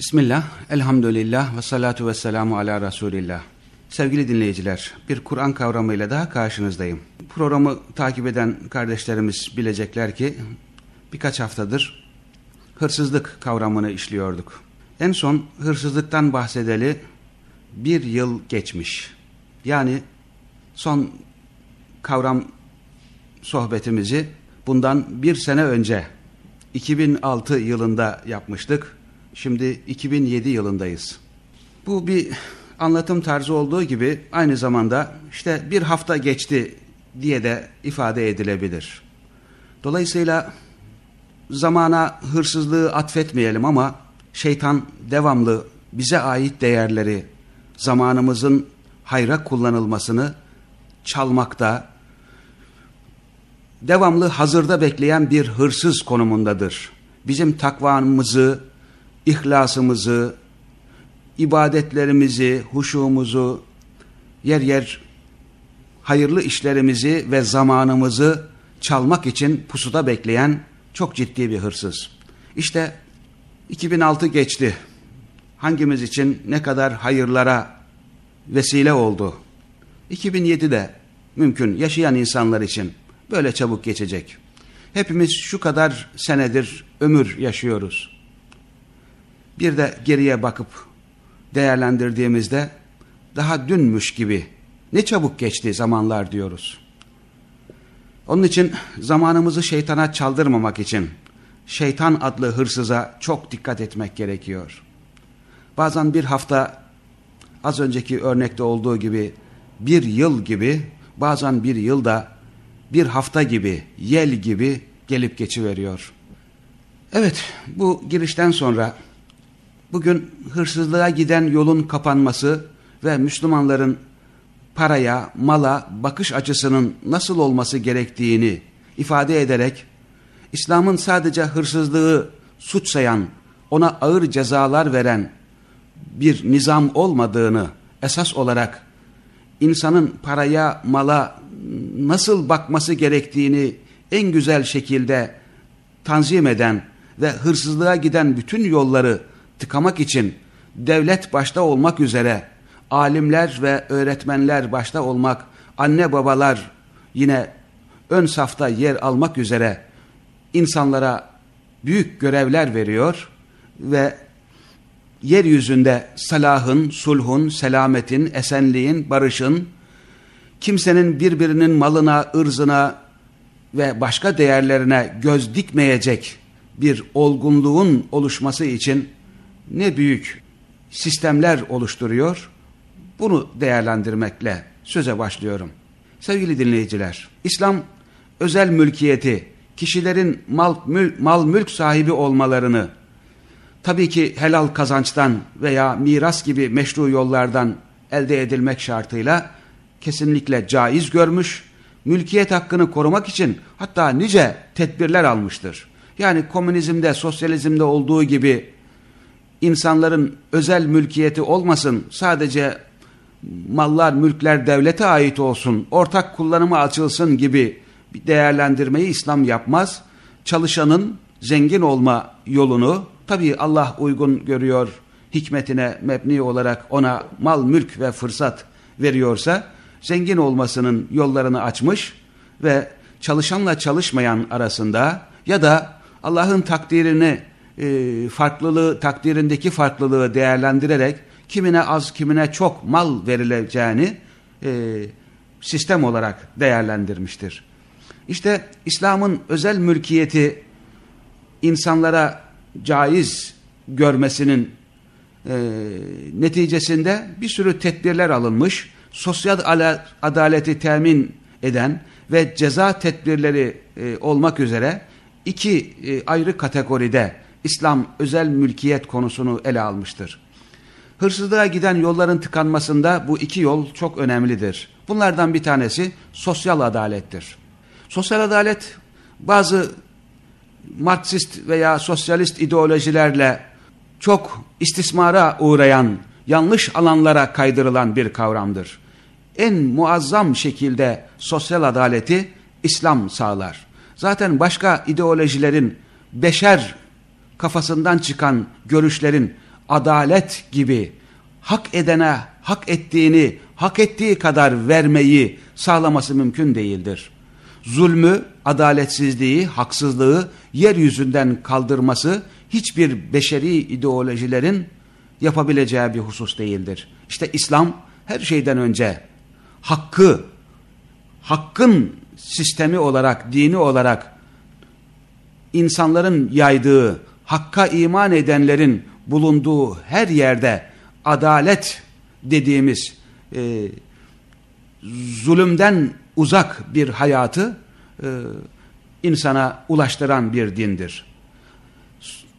Bismillah, elhamdülillah ve salatu ve selamu ala Resulillah. Sevgili dinleyiciler, bir Kur'an kavramıyla daha karşınızdayım. Programı takip eden kardeşlerimiz bilecekler ki birkaç haftadır hırsızlık kavramını işliyorduk. En son hırsızlıktan bahsedeli bir yıl geçmiş. Yani son kavram sohbetimizi bundan bir sene önce 2006 yılında yapmıştık. Şimdi 2007 yılındayız. Bu bir anlatım tarzı olduğu gibi aynı zamanda işte bir hafta geçti diye de ifade edilebilir. Dolayısıyla zamana hırsızlığı atfetmeyelim ama şeytan devamlı bize ait değerleri, zamanımızın hayra kullanılmasını çalmakta, devamlı hazırda bekleyen bir hırsız konumundadır. Bizim takvamızı, ihlasımızı, ibadetlerimizi, huşumuzu, yer yer hayırlı işlerimizi ve zamanımızı çalmak için pusuda bekleyen çok ciddi bir hırsız. İşte 2006 geçti. Hangimiz için ne kadar hayırlara vesile oldu. 2007 de mümkün yaşayan insanlar için böyle çabuk geçecek. Hepimiz şu kadar senedir ömür yaşıyoruz. Bir de geriye bakıp değerlendirdiğimizde daha dünmüş gibi ne çabuk geçti zamanlar diyoruz. Onun için zamanımızı şeytana çaldırmamak için şeytan adlı hırsıza çok dikkat etmek gerekiyor. Bazen bir hafta az önceki örnekte olduğu gibi bir yıl gibi bazen bir yılda bir hafta gibi yel gibi gelip geçiveriyor. Evet bu girişten sonra bugün hırsızlığa giden yolun kapanması ve Müslümanların paraya, mala bakış açısının nasıl olması gerektiğini ifade ederek İslam'ın sadece hırsızlığı suç sayan, ona ağır cezalar veren bir nizam olmadığını esas olarak insanın paraya, mala nasıl bakması gerektiğini en güzel şekilde tanzim eden ve hırsızlığa giden bütün yolları tıkamak için devlet başta olmak üzere alimler ve öğretmenler başta olmak, anne babalar yine ön safta yer almak üzere insanlara büyük görevler veriyor ve yeryüzünde salahın, sulhun, selametin, esenliğin, barışın, kimsenin birbirinin malına, ırzına ve başka değerlerine göz dikmeyecek bir olgunluğun oluşması için ne büyük sistemler oluşturuyor. Bunu değerlendirmekle söze başlıyorum. Sevgili dinleyiciler, İslam özel mülkiyeti, kişilerin mal, mül, mal mülk sahibi olmalarını, tabii ki helal kazançtan veya miras gibi meşru yollardan elde edilmek şartıyla kesinlikle caiz görmüş, mülkiyet hakkını korumak için hatta nice tedbirler almıştır. Yani komünizmde, sosyalizmde olduğu gibi insanların özel mülkiyeti olmasın, sadece mallar, mülkler devlete ait olsun, ortak kullanıma açılsın gibi bir değerlendirmeyi İslam yapmaz. Çalışanın zengin olma yolunu tabii Allah uygun görüyor, hikmetine mebni olarak ona mal, mülk ve fırsat veriyorsa, zengin olmasının yollarını açmış ve çalışanla çalışmayan arasında ya da Allah'ın takdirini e, farklılığı takdirindeki farklılığı değerlendirerek kimine az kimine çok mal verileceğini e, sistem olarak değerlendirmiştir. İşte İslam'ın özel mülkiyeti insanlara caiz görmesinin e, neticesinde bir sürü tedbirler alınmış, sosyal adaleti temin eden ve ceza tedbirleri e, olmak üzere iki e, ayrı kategoride İslam özel mülkiyet konusunu ele almıştır. Hırsızlığa giden yolların tıkanmasında bu iki yol çok önemlidir. Bunlardan bir tanesi sosyal adalettir. Sosyal adalet bazı Marksist veya sosyalist ideolojilerle çok istismara uğrayan, yanlış alanlara kaydırılan bir kavramdır. En muazzam şekilde sosyal adaleti İslam sağlar. Zaten başka ideolojilerin beşer kafasından çıkan görüşlerin adalet gibi hak edene hak ettiğini hak ettiği kadar vermeyi sağlaması mümkün değildir. Zulmü, adaletsizliği, haksızlığı yeryüzünden kaldırması hiçbir beşeri ideolojilerin yapabileceği bir husus değildir. İşte İslam her şeyden önce hakkı, hakkın sistemi olarak, dini olarak insanların yaydığı, hakka iman edenlerin bulunduğu her yerde adalet dediğimiz e, zulümden uzak bir hayatı e, insana ulaştıran bir dindir.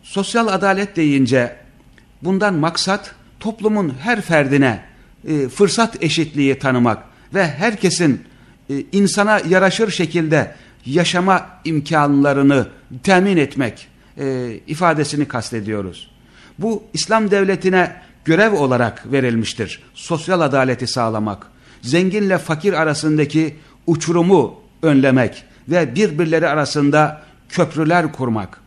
Sosyal adalet deyince bundan maksat toplumun her ferdine e, fırsat eşitliği tanımak ve herkesin e, insana yaraşır şekilde yaşama imkanlarını temin etmek e, ifadesini kastediyoruz. Bu İslam devletine görev olarak verilmiştir. Sosyal adaleti sağlamak, zenginle fakir arasındaki uçurumu önlemek ve birbirleri arasında köprüler kurmak.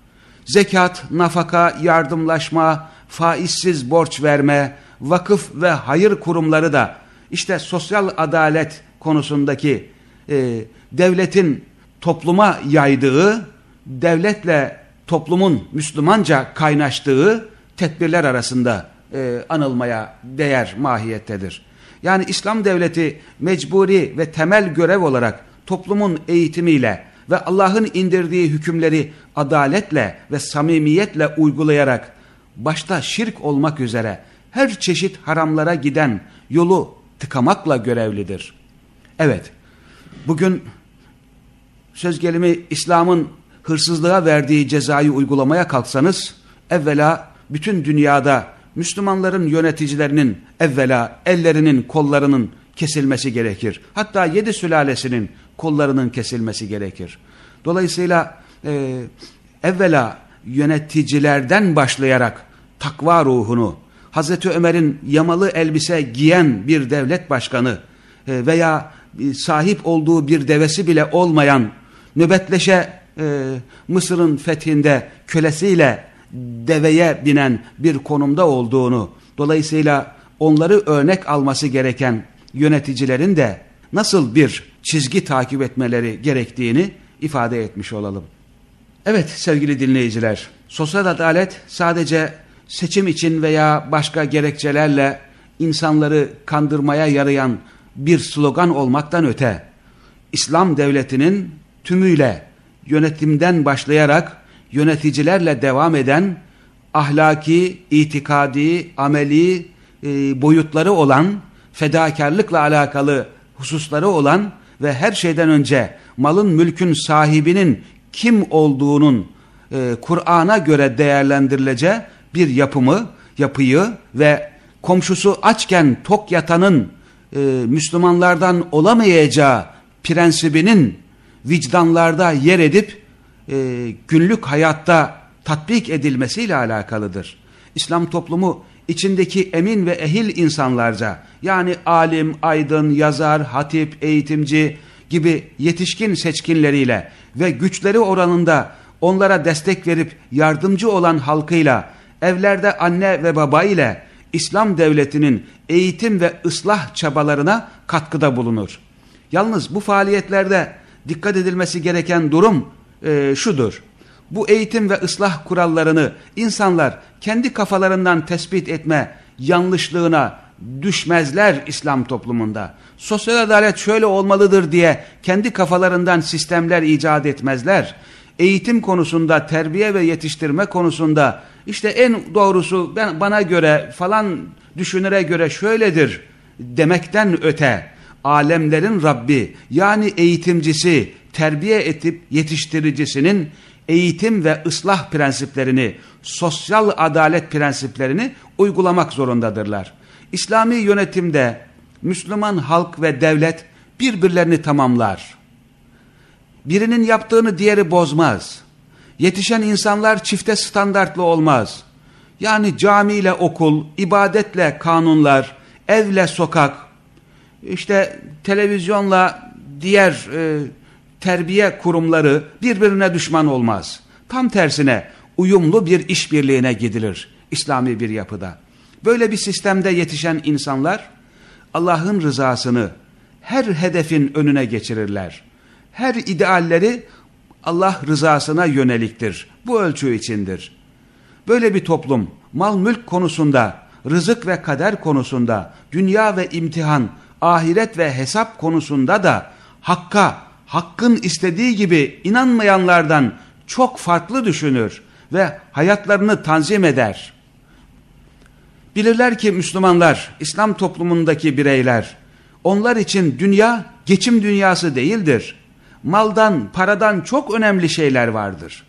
Zekat, nafaka, yardımlaşma, faizsiz borç verme, vakıf ve hayır kurumları da işte sosyal adalet konusundaki e, devletin topluma yaydığı, devletle toplumun Müslümanca kaynaştığı tedbirler arasında e, anılmaya değer mahiyettedir. Yani İslam devleti mecburi ve temel görev olarak toplumun eğitimiyle ve Allah'ın indirdiği hükümleri adaletle ve samimiyetle uygulayarak başta şirk olmak üzere her çeşit haramlara giden yolu tıkamakla görevlidir. Evet, bugün söz gelimi İslam'ın hırsızlığa verdiği cezayı uygulamaya kalksanız, evvela bütün dünyada Müslümanların yöneticilerinin evvela ellerinin kollarının kesilmesi gerekir. Hatta yedi sülalesinin kollarının kesilmesi gerekir. Dolayısıyla e, evvela yöneticilerden başlayarak takva ruhunu, Hazreti Ömer'in yamalı elbise giyen bir devlet başkanı e, veya sahip olduğu bir devesi bile olmayan nöbetleşe e, Mısır'ın fethinde kölesiyle deveye binen bir konumda olduğunu, dolayısıyla onları örnek alması gereken yöneticilerin de nasıl bir çizgi takip etmeleri gerektiğini ifade etmiş olalım. Evet sevgili dinleyiciler, sosyal adalet sadece seçim için veya başka gerekçelerle insanları kandırmaya yarayan bir slogan olmaktan öte, İslam devletinin tümüyle yönetimden başlayarak yöneticilerle devam eden ahlaki, itikadi, ameli e, boyutları olan, fedakarlıkla alakalı hususları olan ve her şeyden önce malın mülkün sahibinin kim olduğunun e, Kur'an'a göre değerlendirileceği bir yapımı, yapıyı ve komşusu açken tok yatanın e, Müslümanlardan olamayacağı prensibinin vicdanlarda yer edip e, günlük hayatta tatbik edilmesiyle alakalıdır. İslam toplumu içindeki emin ve ehil insanlarca yani alim, aydın, yazar, hatip, eğitimci gibi yetişkin seçkinleriyle ve güçleri oranında onlara destek verip yardımcı olan halkıyla evlerde anne ve baba ile İslam devletinin eğitim ve ıslah çabalarına katkıda bulunur. Yalnız bu faaliyetlerde dikkat edilmesi gereken durum e, şudur. Bu eğitim ve ıslah kurallarını insanlar kendi kafalarından tespit etme yanlışlığına düşmezler İslam toplumunda. Sosyal adalet şöyle olmalıdır diye kendi kafalarından sistemler icat etmezler. Eğitim konusunda, terbiye ve yetiştirme konusunda işte en doğrusu ben bana göre falan düşünüre göre şöyledir demekten öte alemlerin Rabbi yani eğitimcisi, terbiye etip yetiştiricisinin eğitim ve ıslah prensiplerini, sosyal adalet prensiplerini uygulamak zorundadırlar. İslami yönetimde Müslüman halk ve devlet birbirlerini tamamlar. Birinin yaptığını diğeri bozmaz. Yetişen insanlar çifte standartlı olmaz. Yani camiyle okul, ibadetle kanunlar, evle sokak, işte televizyonla diğer e, terbiye kurumları birbirine düşman olmaz. Tam tersine uyumlu bir işbirliğine gidilir. İslami bir yapıda. Böyle bir sistemde yetişen insanlar Allah'ın rızasını her hedefin önüne geçirirler. Her idealleri Allah rızasına yöneliktir. Bu ölçü içindir. Böyle bir toplum mal mülk konusunda, rızık ve kader konusunda, dünya ve imtihan, ahiret ve hesap konusunda da hakka, hakkın istediği gibi inanmayanlardan çok farklı düşünür ve hayatlarını tanzim eder. Bilirler ki Müslümanlar, İslam toplumundaki bireyler, onlar için dünya geçim dünyası değildir. Maldan, paradan çok önemli şeyler vardır.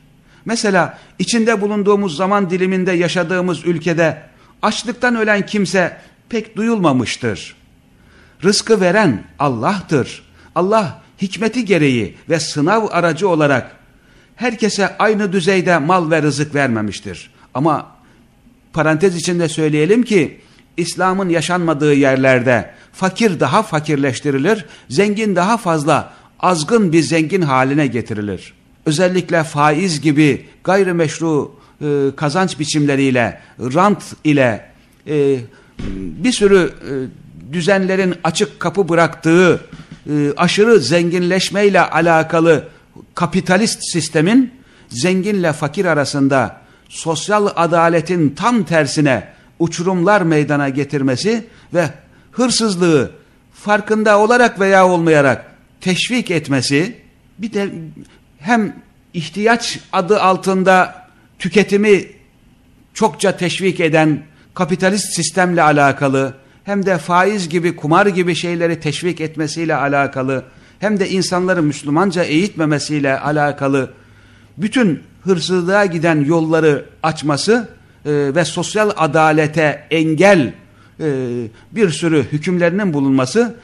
Mesela içinde bulunduğumuz zaman diliminde yaşadığımız ülkede açlıktan ölen kimse pek duyulmamıştır. Rızkı veren Allah'tır. Allah hikmeti gereği ve sınav aracı olarak herkese aynı düzeyde mal ve rızık vermemiştir. Ama parantez içinde söyleyelim ki İslam'ın yaşanmadığı yerlerde fakir daha fakirleştirilir, zengin daha fazla azgın bir zengin haline getirilir. Özellikle faiz gibi gayrimeşru e, kazanç biçimleriyle, rant ile e, bir sürü e, düzenlerin açık kapı bıraktığı e, aşırı zenginleşmeyle alakalı kapitalist sistemin zenginle fakir arasında sosyal adaletin tam tersine uçurumlar meydana getirmesi ve hırsızlığı farkında olarak veya olmayarak teşvik etmesi bir de hem ihtiyaç adı altında tüketimi çokça teşvik eden kapitalist sistemle alakalı hem de faiz gibi kumar gibi şeyleri teşvik etmesiyle alakalı hem de insanları Müslümanca eğitmemesiyle alakalı bütün hırsızlığa giden yolları açması e, ve sosyal adalete engel e, bir sürü hükümlerinin bulunması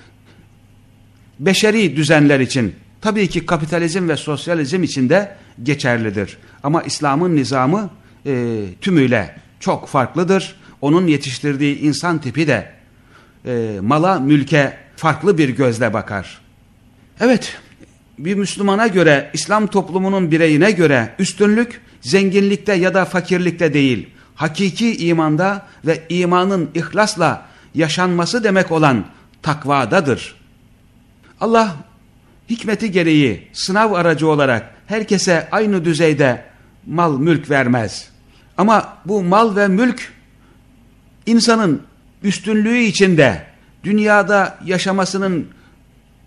beşeri düzenler için tabii ki kapitalizm ve sosyalizm için de geçerlidir. Ama İslam'ın nizamı e, tümüyle çok farklıdır. Onun yetiştirdiği insan tipi de e, mala mülke farklı bir gözle bakar. Evet bir Müslümana göre İslam toplumunun bireyine göre üstünlük zenginlikte ya da fakirlikte değil hakiki imanda ve imanın ihlasla yaşanması demek olan takvadadır. Allah hikmeti gereği sınav aracı olarak herkese aynı düzeyde mal mülk vermez. Ama bu mal ve mülk insanın üstünlüğü içinde, dünyada yaşamasının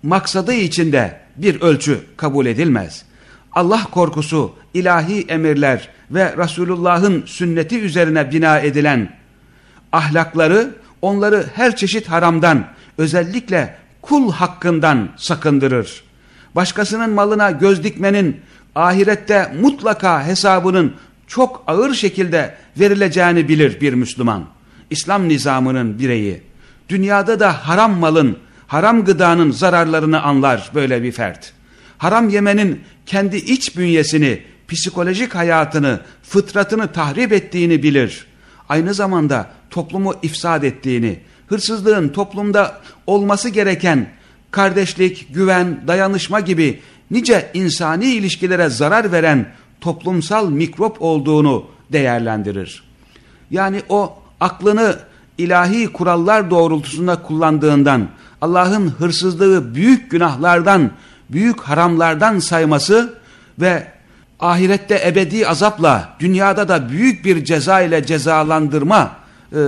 maksadı içinde bir ölçü kabul edilmez. Allah korkusu, ilahi emirler ve Resulullah'ın sünneti üzerine bina edilen ahlakları onları her çeşit haramdan özellikle kul hakkından sakındırır. Başkasının malına göz dikmenin ahirette mutlaka hesabının çok ağır şekilde verileceğini bilir bir Müslüman. İslam nizamının bireyi. Dünyada da haram malın, haram gıdanın zararlarını anlar böyle bir fert. Haram yemenin kendi iç bünyesini, psikolojik hayatını, fıtratını tahrip ettiğini bilir. Aynı zamanda toplumu ifsad ettiğini, hırsızlığın toplumda olması gereken kardeşlik, güven, dayanışma gibi nice insani ilişkilere zarar veren toplumsal mikrop olduğunu değerlendirir. Yani o aklını ilahi kurallar doğrultusunda kullandığından Allah'ın hırsızlığı büyük günahlardan, büyük haramlardan sayması ve ahirette ebedi azapla, dünyada da büyük bir ceza ile cezalandırma e,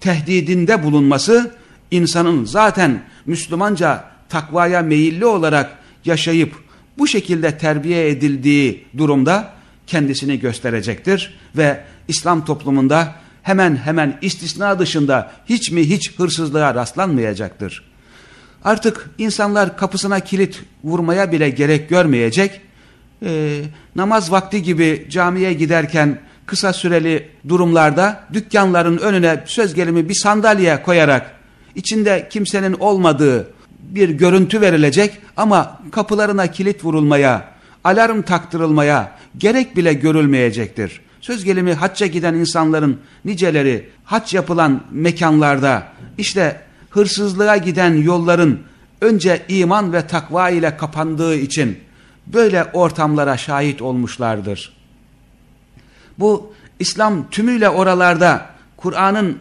tehdidinde bulunması insanın zaten Müslümanca takvaya meyilli olarak yaşayıp bu şekilde terbiye edildiği durumda kendisini gösterecektir ve İslam toplumunda hemen hemen istisna dışında hiç mi hiç hırsızlığa rastlanmayacaktır. Artık insanlar kapısına kilit vurmaya bile gerek görmeyecek, e, namaz vakti gibi camiye giderken kısa süreli durumlarda dükkanların önüne söz gelimi bir sandalye koyarak içinde kimsenin olmadığı bir görüntü verilecek ama kapılarına kilit vurulmaya, alarm taktırılmaya gerek bile görülmeyecektir. Söz gelimi hacca giden insanların niceleri hac yapılan mekanlarda işte hırsızlığa giden yolların önce iman ve takva ile kapandığı için böyle ortamlara şahit olmuşlardır. Bu İslam tümüyle oralarda Kur'an'ın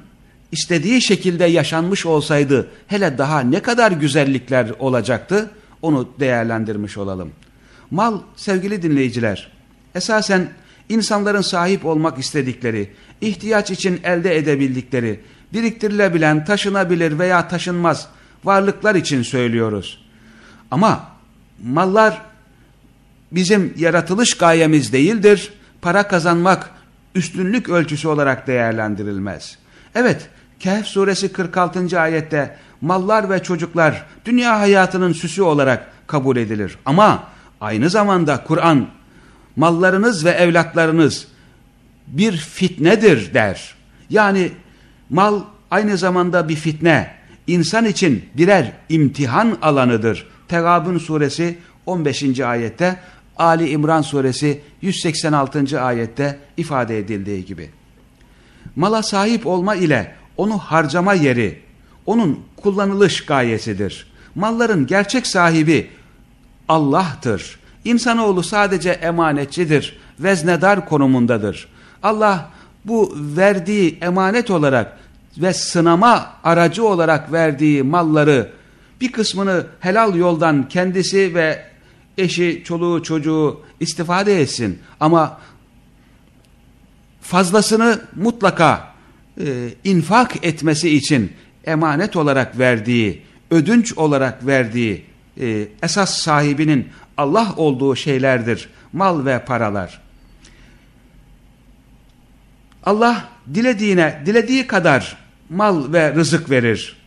istediği şekilde yaşanmış olsaydı hele daha ne kadar güzellikler olacaktı onu değerlendirmiş olalım. Mal sevgili dinleyiciler esasen insanların sahip olmak istedikleri, ihtiyaç için elde edebildikleri, biriktirilebilen, taşınabilir veya taşınmaz varlıklar için söylüyoruz. Ama mallar bizim yaratılış gayemiz değildir. Para kazanmak üstünlük ölçüsü olarak değerlendirilmez. Evet, Kehf suresi 46. ayette mallar ve çocuklar dünya hayatının süsü olarak kabul edilir. Ama aynı zamanda Kur'an mallarınız ve evlatlarınız bir fitnedir der. Yani mal aynı zamanda bir fitne, insan için birer imtihan alanıdır. Tegabun suresi 15. ayette, Ali İmran suresi 186. ayette ifade edildiği gibi. Mala sahip olma ile onu harcama yeri, onun kullanılış gayesidir. Malların gerçek sahibi Allah'tır. İnsanoğlu sadece emanetçidir, veznedar konumundadır. Allah bu verdiği emanet olarak ve sınama aracı olarak verdiği malları bir kısmını helal yoldan kendisi ve eşi, çoluğu, çocuğu istifade etsin. Ama fazlasını mutlaka e, infak etmesi için emanet olarak verdiği, ödünç olarak verdiği e, esas sahibinin Allah olduğu şeylerdir. Mal ve paralar. Allah dilediğine, dilediği kadar mal ve rızık verir.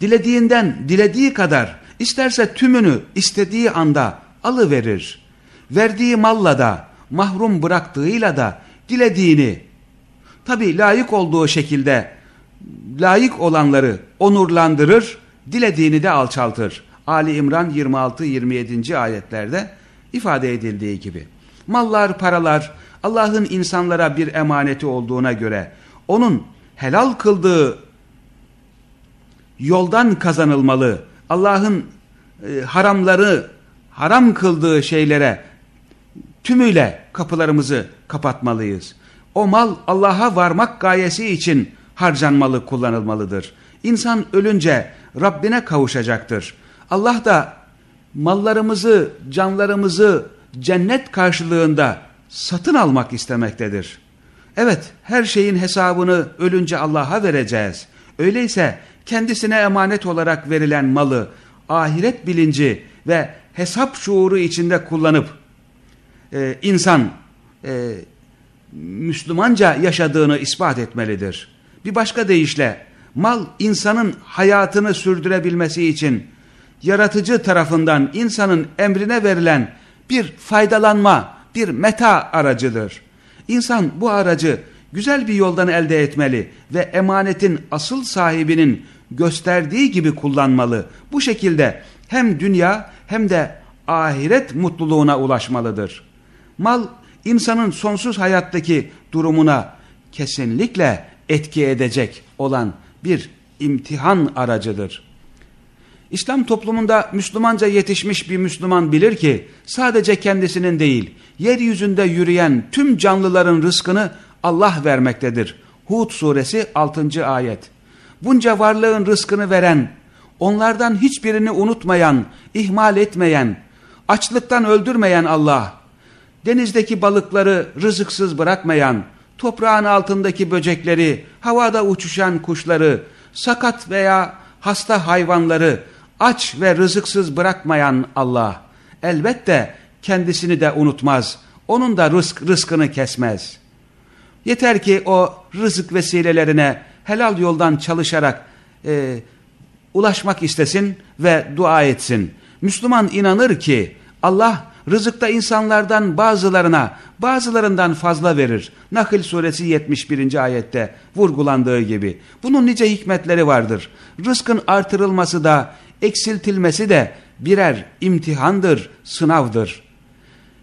Dilediğinden dilediği kadar, isterse tümünü istediği anda alıverir. Verdiği malla da, mahrum bıraktığıyla da dilediğini, tabi layık olduğu şekilde layık olanları onurlandırır, dilediğini de alçaltır. Ali İmran 26-27. ayetlerde ifade edildiği gibi. Mallar, paralar Allah'ın insanlara bir emaneti olduğuna göre onun helal kıldığı yoldan kazanılmalı. Allah'ın e, haramları, haram kıldığı şeylere tümüyle kapılarımızı kapatmalıyız. O mal Allah'a varmak gayesi için harcanmalı, kullanılmalıdır. İnsan ölünce Rabbine kavuşacaktır. Allah da mallarımızı, canlarımızı cennet karşılığında satın almak istemektedir. Evet, her şeyin hesabını ölünce Allah'a vereceğiz. Öyleyse kendisine emanet olarak verilen malı, ahiret bilinci ve hesap şuuru içinde kullanıp e, insan e, Müslümanca yaşadığını ispat etmelidir. Bir başka deyişle mal insanın hayatını sürdürebilmesi için yaratıcı tarafından insanın emrine verilen bir faydalanma, bir meta aracıdır. İnsan bu aracı güzel bir yoldan elde etmeli ve emanetin asıl sahibinin gösterdiği gibi kullanmalı. Bu şekilde hem dünya hem de ahiret mutluluğuna ulaşmalıdır. Mal insanın sonsuz hayattaki durumuna kesinlikle etki edecek olan bir imtihan aracıdır. İslam toplumunda Müslümanca yetişmiş bir Müslüman bilir ki sadece kendisinin değil, yeryüzünde yürüyen tüm canlıların rızkını Allah vermektedir. Hud suresi 6. ayet. Bunca varlığın rızkını veren, onlardan hiçbirini unutmayan, ihmal etmeyen, açlıktan öldürmeyen Allah, denizdeki balıkları rızıksız bırakmayan, toprağın altındaki böcekleri, havada uçuşan kuşları, sakat veya hasta hayvanları, aç ve rızıksız bırakmayan Allah elbette kendisini de unutmaz. Onun da rızk, rızkını kesmez. Yeter ki o rızık vesilelerine helal yoldan çalışarak e, ulaşmak istesin ve dua etsin. Müslüman inanır ki Allah rızıkta insanlardan bazılarına bazılarından fazla verir. Nahl suresi 71. ayette vurgulandığı gibi. Bunun nice hikmetleri vardır. Rızkın artırılması da eksiltilmesi de birer imtihandır, sınavdır.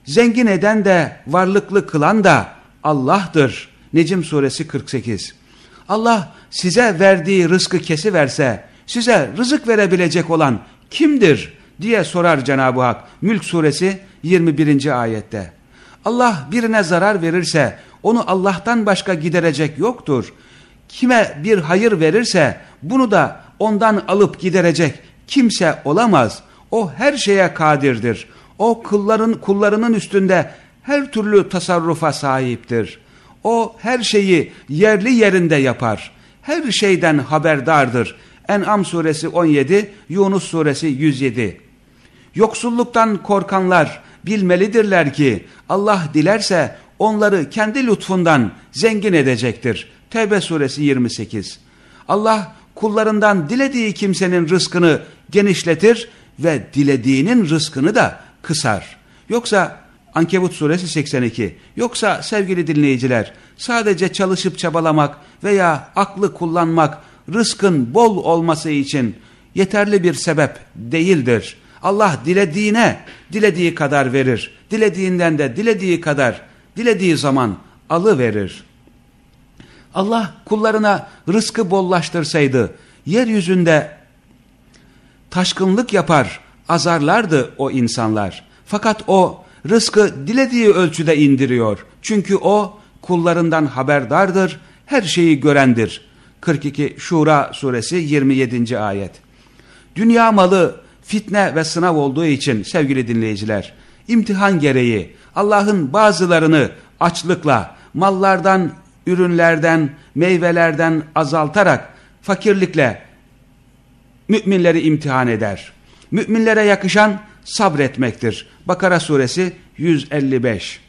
Zengin eden de varlıklı kılan da Allah'tır. Necim suresi 48. Allah size verdiği rızkı kesiverse size rızık verebilecek olan kimdir diye sorar Cenab-ı Hak Mülk suresi 21. ayette. Allah birine zarar verirse onu Allah'tan başka giderecek yoktur. Kime bir hayır verirse bunu da ondan alıp giderecek kimse olamaz. O her şeye kadirdir. O kulların kullarının üstünde her türlü tasarrufa sahiptir. O her şeyi yerli yerinde yapar. Her şeyden haberdardır. En'am suresi 17, Yunus suresi 107. Yoksulluktan korkanlar bilmelidirler ki Allah dilerse onları kendi lütfundan zengin edecektir. Tevbe suresi 28. Allah kullarından dilediği kimsenin rızkını genişletir ve dilediğinin rızkını da kısar. Yoksa Ankebut suresi 82. Yoksa sevgili dinleyiciler sadece çalışıp çabalamak veya aklı kullanmak rızkın bol olması için yeterli bir sebep değildir. Allah dilediğine dilediği kadar verir. Dilediğinden de dilediği kadar, dilediği zaman alı verir. Allah kullarına rızkı bollaştırsaydı yeryüzünde taşkınlık yapar, azarlardı o insanlar. Fakat o rızkı dilediği ölçüde indiriyor. Çünkü o kullarından haberdardır, her şeyi görendir. 42 Şura suresi 27. ayet. Dünya malı fitne ve sınav olduğu için sevgili dinleyiciler, imtihan gereği Allah'ın bazılarını açlıkla, mallardan, ürünlerden, meyvelerden azaltarak fakirlikle müminleri imtihan eder. Müminlere yakışan sabretmektir. Bakara suresi 155.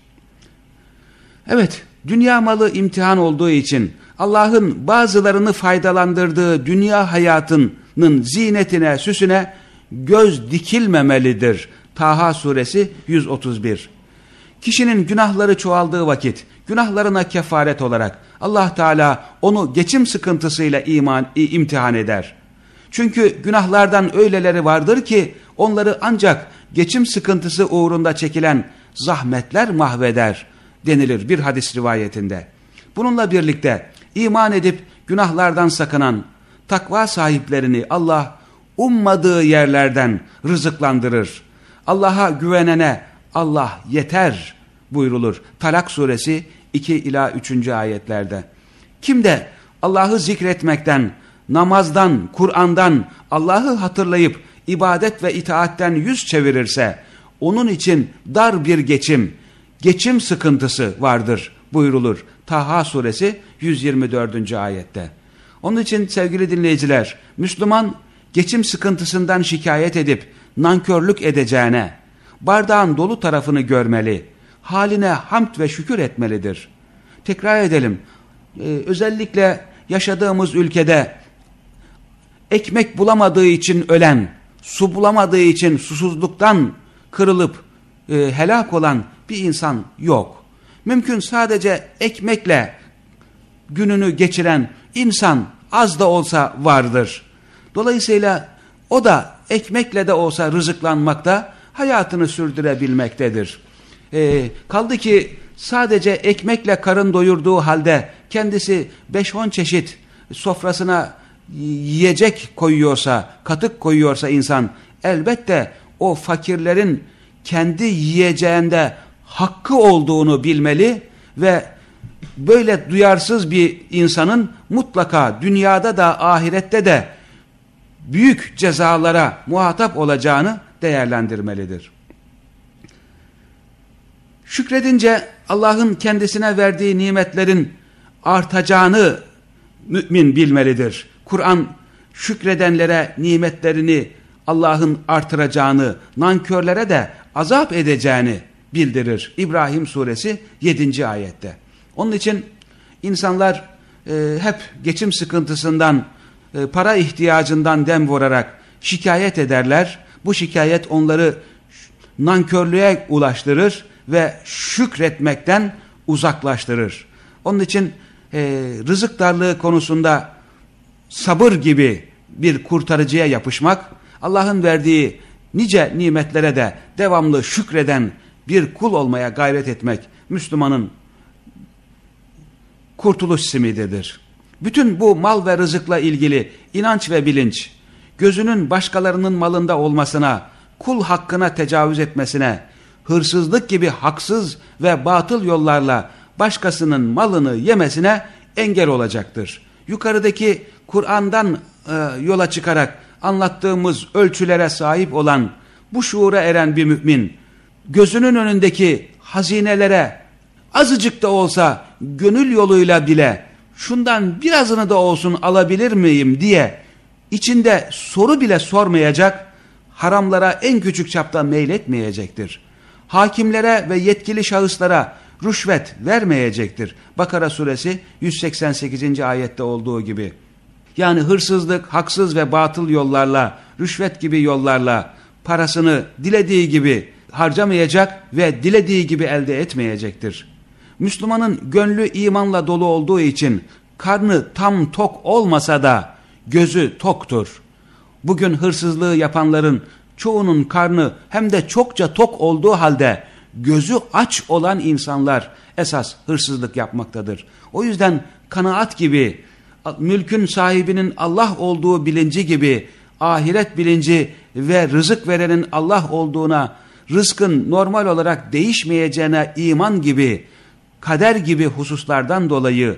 Evet, dünya malı imtihan olduğu için Allah'ın bazılarını faydalandırdığı dünya hayatının zinetine, süsüne göz dikilmemelidir. Taha suresi 131. Kişinin günahları çoğaldığı vakit günahlarına kefaret olarak Allah Teala onu geçim sıkıntısıyla iman imtihan eder. Çünkü günahlardan öyleleri vardır ki onları ancak geçim sıkıntısı uğrunda çekilen zahmetler mahveder denilir bir hadis rivayetinde. Bununla birlikte iman edip günahlardan sakınan takva sahiplerini Allah ummadığı yerlerden rızıklandırır. Allah'a güvenene Allah yeter buyrulur. Talak suresi 2 ila 3. ayetlerde. Kim de Allah'ı zikretmekten, namazdan, Kur'an'dan Allah'ı hatırlayıp ibadet ve itaatten yüz çevirirse onun için dar bir geçim, geçim sıkıntısı vardır buyrulur. Taha suresi 124. ayette. Onun için sevgili dinleyiciler, Müslüman geçim sıkıntısından şikayet edip nankörlük edeceğine, bardağın dolu tarafını görmeli, haline hamd ve şükür etmelidir. Tekrar edelim, ee, özellikle yaşadığımız ülkede ekmek bulamadığı için ölen, su bulamadığı için susuzluktan kırılıp e, helak olan bir insan yok. Mümkün sadece ekmekle gününü geçiren insan az da olsa vardır. Dolayısıyla o da ekmekle de olsa rızıklanmakta, hayatını sürdürebilmektedir. E, kaldı ki sadece ekmekle karın doyurduğu halde kendisi 5-10 çeşit sofrasına yiyecek koyuyorsa, katık koyuyorsa insan elbette o fakirlerin kendi yiyeceğinde hakkı olduğunu bilmeli ve böyle duyarsız bir insanın mutlaka dünyada da ahirette de büyük cezalara muhatap olacağını değerlendirmelidir. Şükredince Allah'ın kendisine verdiği nimetlerin artacağını mümin bilmelidir. Kur'an şükredenlere nimetlerini Allah'ın artıracağını, nankörlere de azap edeceğini bildirir. İbrahim suresi 7. ayette. Onun için insanlar e, hep geçim sıkıntısından, e, para ihtiyacından dem vurarak şikayet ederler. Bu şikayet onları nankörlüğe ulaştırır ve şükretmekten uzaklaştırır. Onun için e, rızık darlığı konusunda sabır gibi bir kurtarıcıya yapışmak, Allah'ın verdiği nice nimetlere de devamlı şükreden bir kul olmaya gayret etmek Müslümanın kurtuluş simididir. Bütün bu mal ve rızıkla ilgili inanç ve bilinç, gözünün başkalarının malında olmasına, kul hakkına tecavüz etmesine, hırsızlık gibi haksız ve batıl yollarla başkasının malını yemesine engel olacaktır. Yukarıdaki Kur'an'dan e, yola çıkarak anlattığımız ölçülere sahip olan bu şuura eren bir mümin gözünün önündeki hazinelere azıcık da olsa gönül yoluyla bile şundan birazını da olsun alabilir miyim diye içinde soru bile sormayacak, haramlara en küçük çapta meyletmeyecektir. Hakimlere ve yetkili şahıslara rüşvet vermeyecektir. Bakara suresi 188. ayette olduğu gibi. Yani hırsızlık, haksız ve batıl yollarla, rüşvet gibi yollarla parasını dilediği gibi harcamayacak ve dilediği gibi elde etmeyecektir. Müslümanın gönlü imanla dolu olduğu için karnı tam tok olmasa da gözü toktur. Bugün hırsızlığı yapanların çoğunun karnı hem de çokça tok olduğu halde gözü aç olan insanlar esas hırsızlık yapmaktadır. O yüzden kanaat gibi, mülkün sahibinin Allah olduğu bilinci gibi, ahiret bilinci ve rızık verenin Allah olduğuna, rızkın normal olarak değişmeyeceğine iman gibi, kader gibi hususlardan dolayı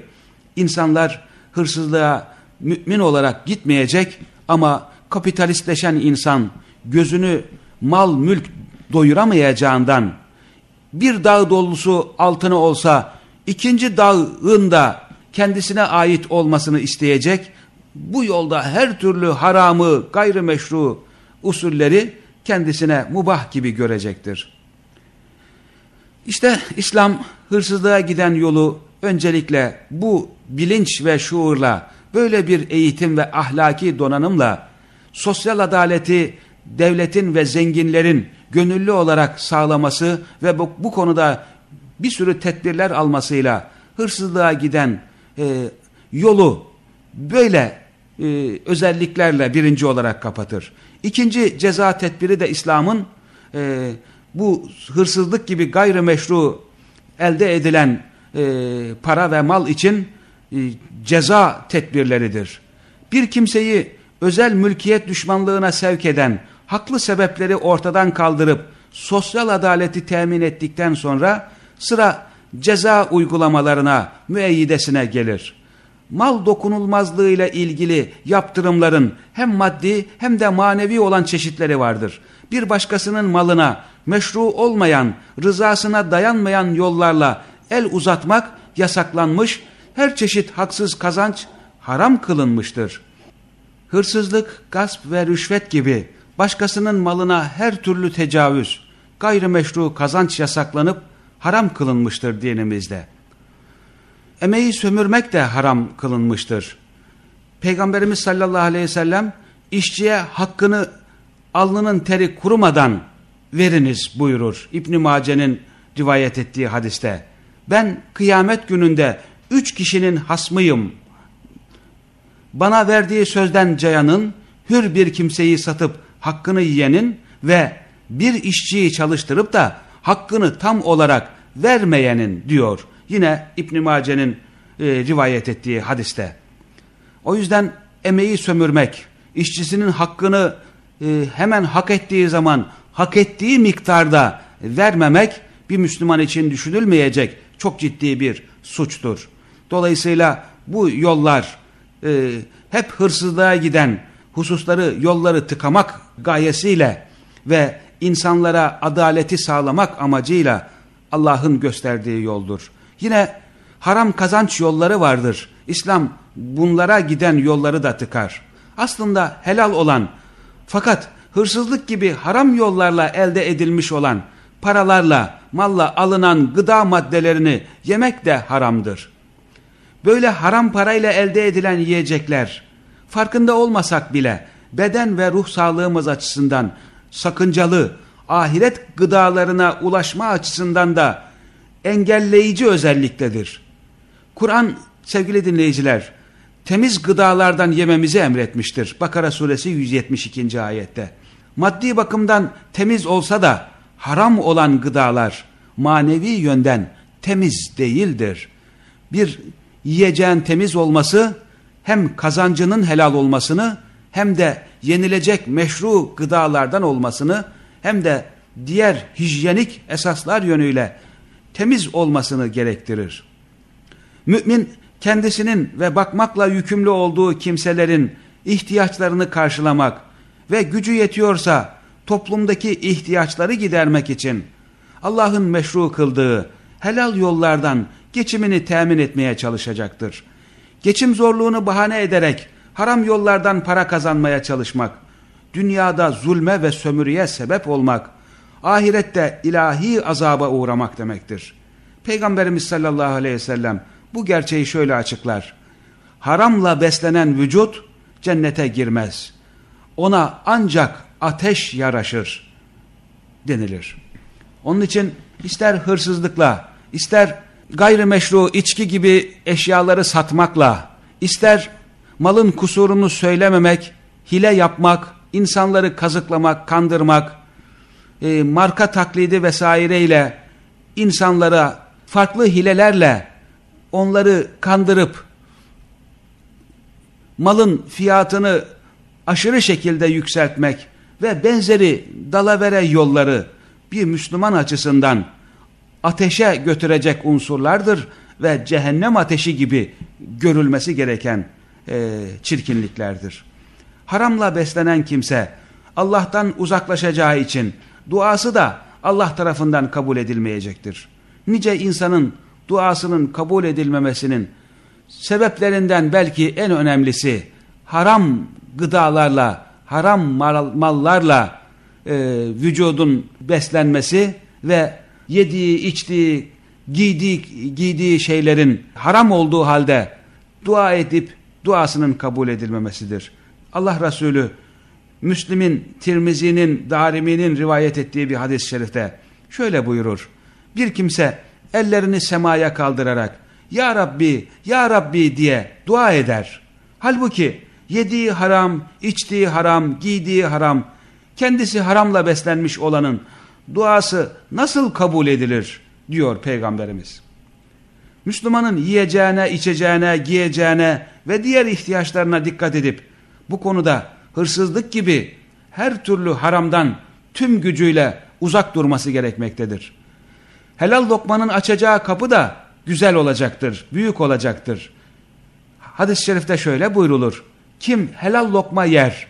insanlar hırsızlığa mümin olarak gitmeyecek ama kapitalistleşen insan gözünü mal mülk doyuramayacağından bir dağ dolusu altını olsa ikinci dağın da kendisine ait olmasını isteyecek. Bu yolda her türlü haramı, gayrimeşru usulleri kendisine mubah gibi görecektir. İşte İslam hırsızlığa giden yolu öncelikle bu bilinç ve şuurla, böyle bir eğitim ve ahlaki donanımla sosyal adaleti devletin ve zenginlerin gönüllü olarak sağlaması ve bu, bu konuda bir sürü tedbirler almasıyla hırsızlığa giden e, yolu böyle e, özelliklerle birinci olarak kapatır. İkinci ceza tedbiri de İslam'ın e, bu hırsızlık gibi gayrimeşru elde edilen e, para ve mal için e, ceza tedbirleridir. Bir kimseyi özel mülkiyet düşmanlığına sevk eden haklı sebepleri ortadan kaldırıp sosyal adaleti temin ettikten sonra sıra ceza uygulamalarına, müeyyidesine gelir. Mal dokunulmazlığıyla ilgili yaptırımların hem maddi hem de manevi olan çeşitleri vardır. Bir başkasının malına meşru olmayan, rızasına dayanmayan yollarla el uzatmak yasaklanmış, her çeşit haksız kazanç haram kılınmıştır. Hırsızlık, gasp ve rüşvet gibi başkasının malına her türlü tecavüz, gayrimeşru kazanç yasaklanıp haram kılınmıştır dinimizde. Emeği sömürmek de haram kılınmıştır. Peygamberimiz sallallahu aleyhi ve sellem işçiye hakkını alnının teri kurumadan veriniz buyurur. İbn Mace'nin rivayet ettiği hadiste. Ben kıyamet gününde üç kişinin hasmıyım. Bana verdiği sözden cayanın, hür bir kimseyi satıp hakkını yiyenin ve bir işçiyi çalıştırıp da hakkını tam olarak vermeyenin diyor. Yine İbn Mace'nin e, rivayet ettiği hadiste. O yüzden emeği sömürmek, işçisinin hakkını e, hemen hak ettiği zaman hak ettiği miktarda vermemek bir Müslüman için düşünülmeyecek çok ciddi bir suçtur. Dolayısıyla bu yollar e, hep hırsızlığa giden hususları, yolları tıkamak gayesiyle ve insanlara adaleti sağlamak amacıyla Allah'ın gösterdiği yoldur. Yine haram kazanç yolları vardır. İslam bunlara giden yolları da tıkar. Aslında helal olan fakat hırsızlık gibi haram yollarla elde edilmiş olan paralarla, malla alınan gıda maddelerini yemek de haramdır. Böyle haram parayla elde edilen yiyecekler, farkında olmasak bile beden ve ruh sağlığımız açısından sakıncalı, ahiret gıdalarına ulaşma açısından da engelleyici özelliktedir. Kur'an sevgili dinleyiciler, temiz gıdalardan yememizi emretmiştir. Bakara suresi 172. ayette. Maddi bakımdan temiz olsa da haram olan gıdalar manevi yönden temiz değildir. Bir yiyeceğin temiz olması hem kazancının helal olmasını hem de yenilecek meşru gıdalardan olmasını hem de diğer hijyenik esaslar yönüyle temiz olmasını gerektirir. Mümin kendisinin ve bakmakla yükümlü olduğu kimselerin ihtiyaçlarını karşılamak ve gücü yetiyorsa toplumdaki ihtiyaçları gidermek için Allah'ın meşru kıldığı helal yollardan geçimini temin etmeye çalışacaktır. Geçim zorluğunu bahane ederek haram yollardan para kazanmaya çalışmak, dünyada zulme ve sömürüye sebep olmak, ahirette ilahi azaba uğramak demektir. Peygamberimiz sallallahu aleyhi ve sellem bu gerçeği şöyle açıklar. Haramla beslenen vücut cennete girmez. Ona ancak ateş yaraşır denilir. Onun için ister hırsızlıkla, ister gayrimeşru içki gibi eşyaları satmakla, ister malın kusurunu söylememek, hile yapmak, insanları kazıklamak, kandırmak, e, marka taklidi vesaireyle insanlara farklı hilelerle onları kandırıp malın fiyatını aşırı şekilde yükseltmek ve benzeri dalavere yolları bir Müslüman açısından ateşe götürecek unsurlardır ve cehennem ateşi gibi görülmesi gereken e, çirkinliklerdir. Haramla beslenen kimse Allah'tan uzaklaşacağı için duası da Allah tarafından kabul edilmeyecektir. Nice insanın duasının kabul edilmemesinin sebeplerinden belki en önemlisi haram gıdalarla, haram mallarla e, vücudun beslenmesi ve yediği, içtiği, giydiği, giydiği şeylerin haram olduğu halde dua edip duasının kabul edilmemesidir. Allah Resulü Müslim'in, Tirmizi'nin, Darimi'nin rivayet ettiği bir hadis-i şerifte şöyle buyurur. Bir kimse ellerini semaya kaldırarak Ya Rabbi, Ya Rabbi diye dua eder. Halbuki yediği haram, içtiği haram, giydiği haram, kendisi haramla beslenmiş olanın duası nasıl kabul edilir diyor Peygamberimiz. Müslümanın yiyeceğine, içeceğine, giyeceğine ve diğer ihtiyaçlarına dikkat edip bu konuda hırsızlık gibi her türlü haramdan tüm gücüyle uzak durması gerekmektedir. Helal lokmanın açacağı kapı da güzel olacaktır, büyük olacaktır. Hadis-i şerifte şöyle buyrulur. Kim helal lokma yer,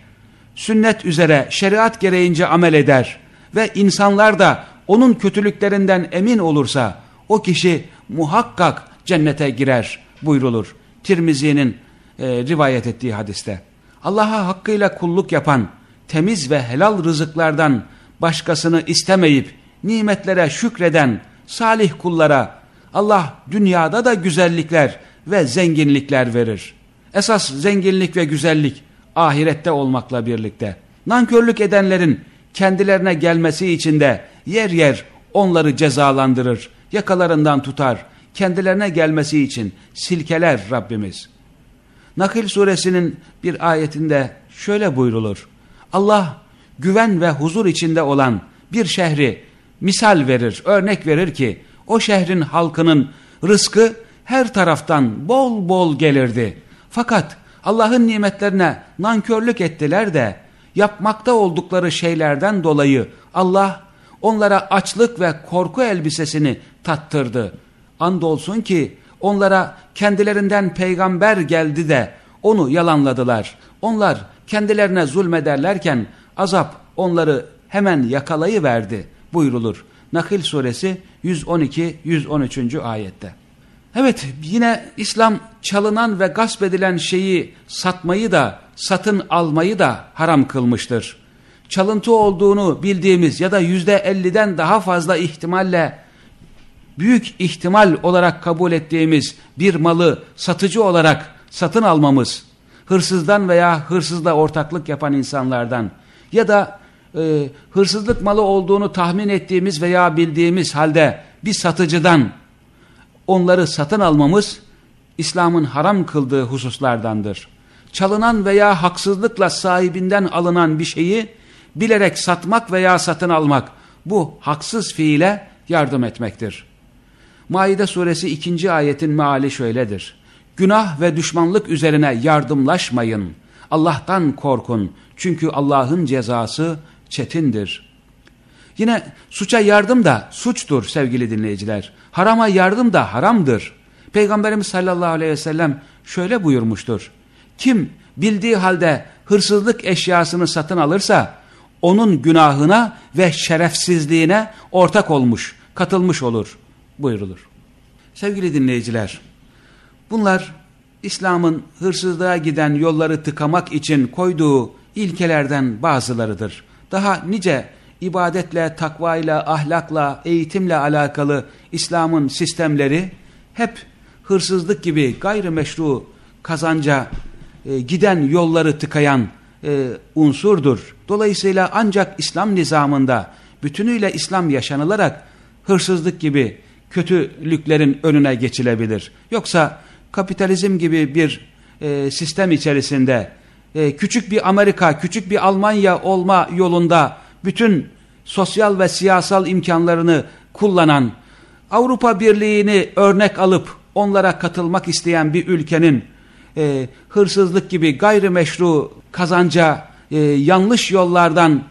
sünnet üzere şeriat gereğince amel eder ve insanlar da onun kötülüklerinden emin olursa o kişi muhakkak cennete girer buyrulur. Tirmizi'nin e, rivayet ettiği hadiste. Allah'a hakkıyla kulluk yapan, temiz ve helal rızıklardan başkasını istemeyip nimetlere şükreden salih kullara Allah dünyada da güzellikler ve zenginlikler verir. Esas zenginlik ve güzellik ahirette olmakla birlikte. Nankörlük edenlerin kendilerine gelmesi için de yer yer onları cezalandırır, yakalarından tutar, kendilerine gelmesi için silkeler Rabbimiz. Nakil suresinin bir ayetinde şöyle buyrulur. Allah güven ve huzur içinde olan bir şehri misal verir, örnek verir ki o şehrin halkının rızkı her taraftan bol bol gelirdi. Fakat Allah'ın nimetlerine nankörlük ettiler de yapmakta oldukları şeylerden dolayı Allah onlara açlık ve korku elbisesini tattırdı. Andolsun ki onlara kendilerinden peygamber geldi de onu yalanladılar. Onlar kendilerine zulmederlerken azap onları hemen yakalayıverdi buyrulur. Nakil suresi 112-113. ayette. Evet yine İslam çalınan ve gasp edilen şeyi satmayı da satın almayı da haram kılmıştır. Çalıntı olduğunu bildiğimiz ya da yüzde elliden daha fazla ihtimalle büyük ihtimal olarak kabul ettiğimiz bir malı satıcı olarak satın almamız, hırsızdan veya hırsızla ortaklık yapan insanlardan ya da e, hırsızlık malı olduğunu tahmin ettiğimiz veya bildiğimiz halde bir satıcıdan onları satın almamız İslam'ın haram kıldığı hususlardandır. Çalınan veya haksızlıkla sahibinden alınan bir şeyi bilerek satmak veya satın almak bu haksız fiile yardım etmektir. Maide suresi 2. ayetin meali şöyledir. Günah ve düşmanlık üzerine yardımlaşmayın. Allah'tan korkun. Çünkü Allah'ın cezası çetindir. Yine suça yardım da suçtur sevgili dinleyiciler. Harama yardım da haramdır. Peygamberimiz sallallahu aleyhi ve sellem şöyle buyurmuştur. Kim bildiği halde hırsızlık eşyasını satın alırsa onun günahına ve şerefsizliğine ortak olmuş, katılmış olur buyurulur. Sevgili dinleyiciler, bunlar İslam'ın hırsızlığa giden yolları tıkamak için koyduğu ilkelerden bazılarıdır. Daha nice ibadetle, takvayla, ahlakla, eğitimle alakalı İslam'ın sistemleri hep hırsızlık gibi gayrimeşru kazanca e, giden yolları tıkayan e, unsurdur. Dolayısıyla ancak İslam nizamında bütünüyle İslam yaşanılarak hırsızlık gibi kötülüklerin önüne geçilebilir. Yoksa kapitalizm gibi bir e, sistem içerisinde e, küçük bir Amerika, küçük bir Almanya olma yolunda bütün sosyal ve siyasal imkanlarını kullanan, Avrupa Birliği'ni örnek alıp onlara katılmak isteyen bir ülkenin e, hırsızlık gibi gayrimeşru kazanca e, yanlış yollardan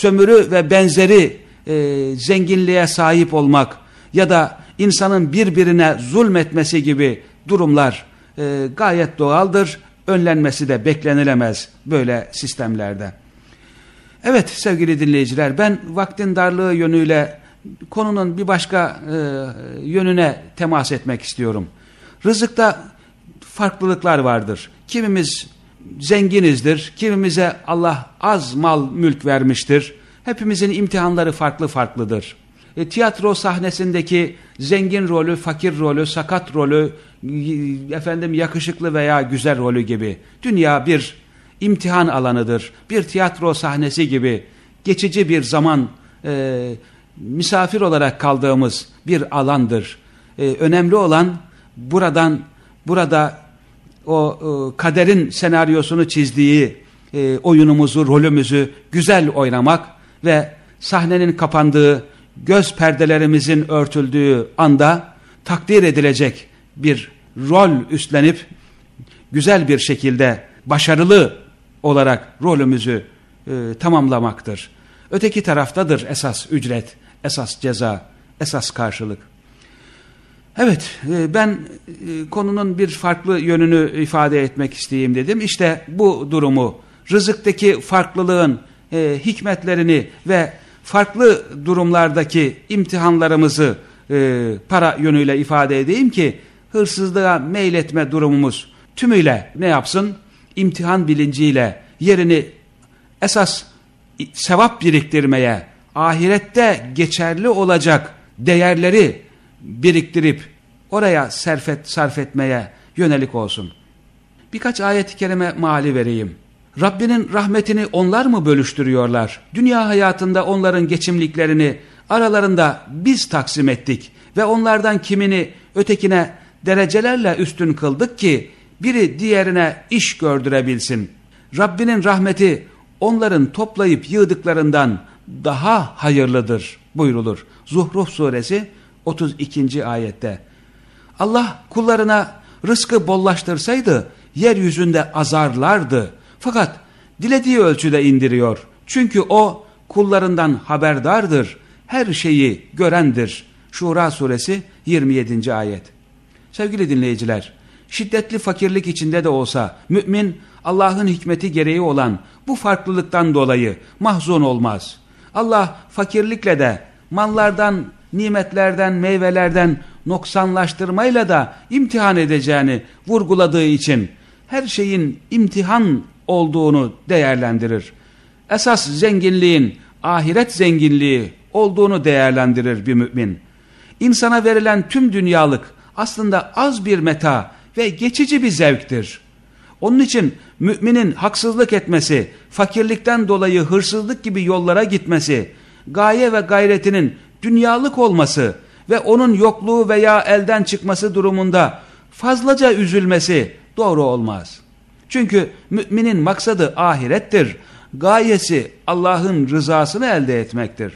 sömürü ve benzeri e, zenginliğe sahip olmak ya da insanın birbirine zulmetmesi gibi durumlar e, gayet doğaldır. Önlenmesi de beklenilemez böyle sistemlerde. Evet sevgili dinleyiciler ben vaktin darlığı yönüyle konunun bir başka e, yönüne temas etmek istiyorum. Rızıkta farklılıklar vardır. Kimimiz zenginizdir, kimimize Allah az mal mülk vermiştir. Hepimizin imtihanları farklı farklıdır. E, tiyatro sahnesindeki zengin rolü, fakir rolü, sakat rolü, efendim yakışıklı veya güzel rolü gibi. Dünya bir imtihan alanıdır. Bir tiyatro sahnesi gibi geçici bir zaman e, misafir olarak kaldığımız bir alandır. E, önemli olan buradan burada o e, kaderin senaryosunu çizdiği e, oyunumuzu, rolümüzü güzel oynamak ve sahnenin kapandığı, göz perdelerimizin örtüldüğü anda takdir edilecek bir rol üstlenip güzel bir şekilde başarılı olarak rolümüzü e, tamamlamaktır. Öteki taraftadır esas ücret, esas ceza, esas karşılık. Evet e, ben e, konunun bir farklı yönünü ifade etmek isteyeyim dedim. İşte bu durumu rızıktaki farklılığın e, hikmetlerini ve farklı durumlardaki imtihanlarımızı para yönüyle ifade edeyim ki hırsızlığa meyletme durumumuz tümüyle ne yapsın? İmtihan bilinciyle yerini esas sevap biriktirmeye, ahirette geçerli olacak değerleri biriktirip oraya sarf, et, sarf etmeye yönelik olsun. Birkaç ayet-i kerime mali vereyim. Rabbinin rahmetini onlar mı bölüştürüyorlar? Dünya hayatında onların geçimliklerini aralarında biz taksim ettik ve onlardan kimini ötekine derecelerle üstün kıldık ki biri diğerine iş gördürebilsin. Rabbinin rahmeti onların toplayıp yığdıklarından daha hayırlıdır buyrulur. Zuhruf suresi 32. ayette. Allah kullarına rızkı bollaştırsaydı yeryüzünde azarlardı. Fakat dilediği ölçüde indiriyor. Çünkü o kullarından haberdardır. Her şeyi görendir. Şura suresi 27. ayet. Sevgili dinleyiciler, şiddetli fakirlik içinde de olsa mümin Allah'ın hikmeti gereği olan bu farklılıktan dolayı mahzun olmaz. Allah fakirlikle de mallardan nimetlerden, meyvelerden noksanlaştırmayla da imtihan edeceğini vurguladığı için her şeyin imtihan olduğunu değerlendirir. Esas zenginliğin ahiret zenginliği olduğunu değerlendirir bir mümin. İnsana verilen tüm dünyalık aslında az bir meta ve geçici bir zevktir. Onun için müminin haksızlık etmesi, fakirlikten dolayı hırsızlık gibi yollara gitmesi, gaye ve gayretinin dünyalık olması ve onun yokluğu veya elden çıkması durumunda fazlaca üzülmesi doğru olmaz. Çünkü müminin maksadı ahirettir. Gayesi Allah'ın rızasını elde etmektir.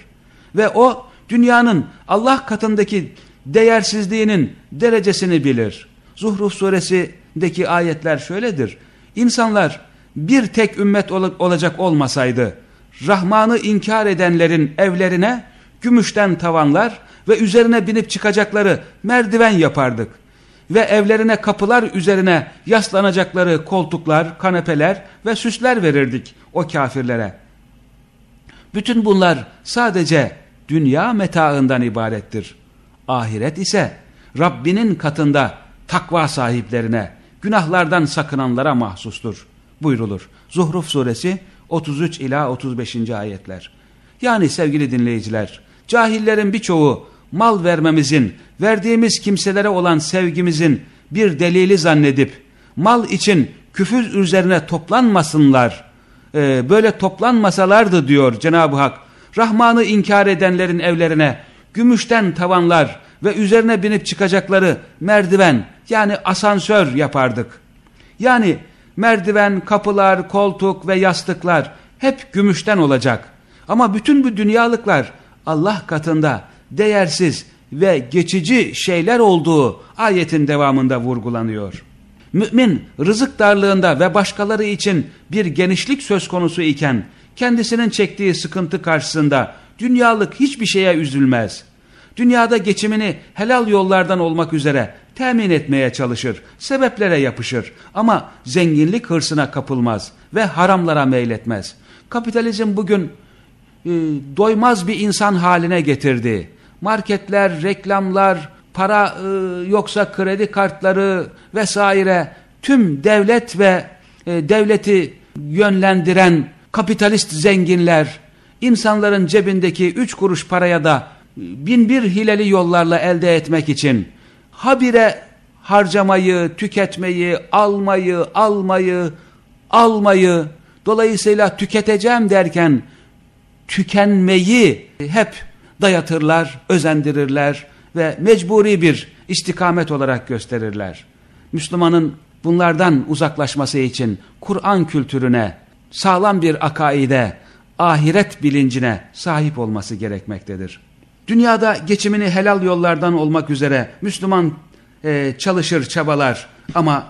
Ve o dünyanın Allah katındaki değersizliğinin derecesini bilir. Zuhruf suresindeki ayetler şöyledir. İnsanlar bir tek ümmet ol olacak olmasaydı Rahman'ı inkar edenlerin evlerine gümüşten tavanlar ve üzerine binip çıkacakları merdiven yapardık. Ve evlerine kapılar üzerine yaslanacakları koltuklar, kanepeler ve süsler verirdik o kafirlere. Bütün bunlar sadece dünya metaından ibarettir. Ahiret ise Rabbinin katında takva sahiplerine, günahlardan sakınanlara mahsustur buyrulur. Zuhruf suresi 33 ila 35. ayetler. Yani sevgili dinleyiciler, cahillerin birçoğu mal vermemizin, verdiğimiz kimselere olan sevgimizin bir delili zannedip mal için küfür üzerine toplanmasınlar. Ee, böyle toplanmasalardı diyor Cenab-ı Hak. Rahman'ı inkar edenlerin evlerine gümüşten tavanlar ve üzerine binip çıkacakları merdiven yani asansör yapardık. Yani merdiven, kapılar, koltuk ve yastıklar hep gümüşten olacak. Ama bütün bu dünyalıklar Allah katında değersiz ve geçici şeyler olduğu ayetin devamında vurgulanıyor. Mümin rızık darlığında ve başkaları için bir genişlik söz konusu iken kendisinin çektiği sıkıntı karşısında dünyalık hiçbir şeye üzülmez. Dünyada geçimini helal yollardan olmak üzere temin etmeye çalışır, sebeplere yapışır ama zenginlik hırsına kapılmaz ve haramlara meyletmez. Kapitalizm bugün e, doymaz bir insan haline getirdi. Marketler, reklamlar, para e, yoksa kredi kartları vesaire tüm devlet ve e, devleti yönlendiren kapitalist zenginler insanların cebindeki üç kuruş paraya da bin bir hileli yollarla elde etmek için habire harcamayı, tüketmeyi, almayı, almayı, almayı, dolayısıyla tüketeceğim derken tükenmeyi hep dayatırlar, özendirirler ve mecburi bir istikamet olarak gösterirler. Müslümanın bunlardan uzaklaşması için Kur'an kültürüne, sağlam bir akaide, ahiret bilincine sahip olması gerekmektedir. Dünyada geçimini helal yollardan olmak üzere Müslüman e, çalışır, çabalar ama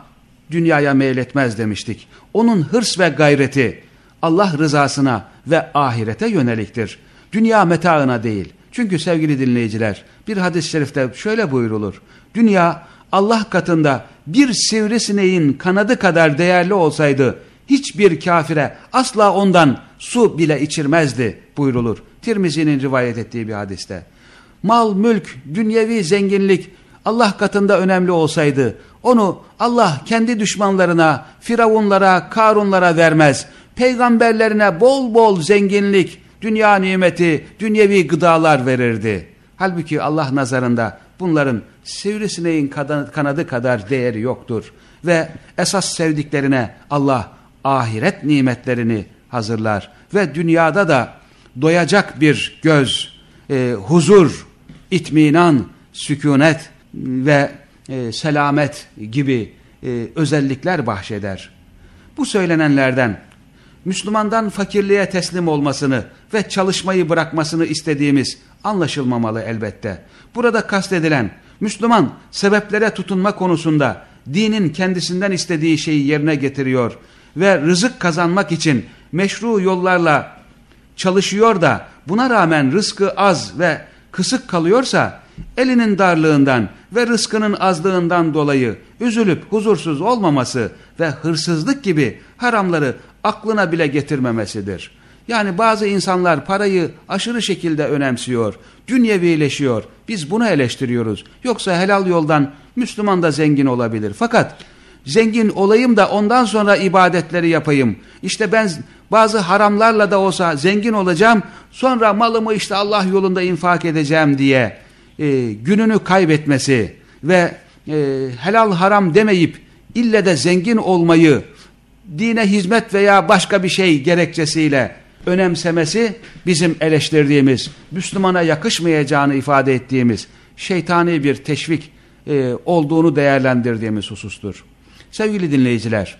dünyaya meyletmez demiştik. Onun hırs ve gayreti Allah rızasına ve ahirete yöneliktir. Dünya metaına değil. Çünkü sevgili dinleyiciler bir hadis-i şerifte şöyle buyurulur. Dünya Allah katında bir sivrisineğin kanadı kadar değerli olsaydı hiçbir kafire asla ondan su bile içirmezdi buyrulur. Tirmizi'nin rivayet ettiği bir hadiste. Mal, mülk, dünyevi zenginlik Allah katında önemli olsaydı onu Allah kendi düşmanlarına, firavunlara, karunlara vermez. Peygamberlerine bol bol zenginlik, dünya nimeti, dünyevi gıdalar verirdi. Halbuki Allah nazarında bunların sivrisineğin kanadı kadar değeri yoktur. Ve esas sevdiklerine Allah ahiret nimetlerini hazırlar. Ve dünyada da doyacak bir göz, e, huzur, itminan, sükunet ve e, selamet gibi e, özellikler bahşeder. Bu söylenenlerden Müslümandan fakirliğe teslim olmasını ve çalışmayı bırakmasını istediğimiz anlaşılmamalı elbette. Burada kastedilen Müslüman sebeplere tutunma konusunda dinin kendisinden istediği şeyi yerine getiriyor ve rızık kazanmak için meşru yollarla çalışıyor da buna rağmen rızkı az ve kısık kalıyorsa elinin darlığından ve rızkının azlığından dolayı üzülüp huzursuz olmaması ve hırsızlık gibi haramları aklına bile getirmemesidir. Yani bazı insanlar parayı aşırı şekilde önemsiyor, dünyevileşiyor. Biz bunu eleştiriyoruz. Yoksa helal yoldan Müslüman da zengin olabilir. Fakat zengin olayım da ondan sonra ibadetleri yapayım. İşte ben bazı haramlarla da olsa zengin olacağım. Sonra malımı işte Allah yolunda infak edeceğim diye e, gününü kaybetmesi ve e, helal haram demeyip ille de zengin olmayı dine hizmet veya başka bir şey gerekçesiyle önemsemesi bizim eleştirdiğimiz, Müslümana yakışmayacağını ifade ettiğimiz şeytani bir teşvik e, olduğunu değerlendirdiğimiz husustur. Sevgili dinleyiciler,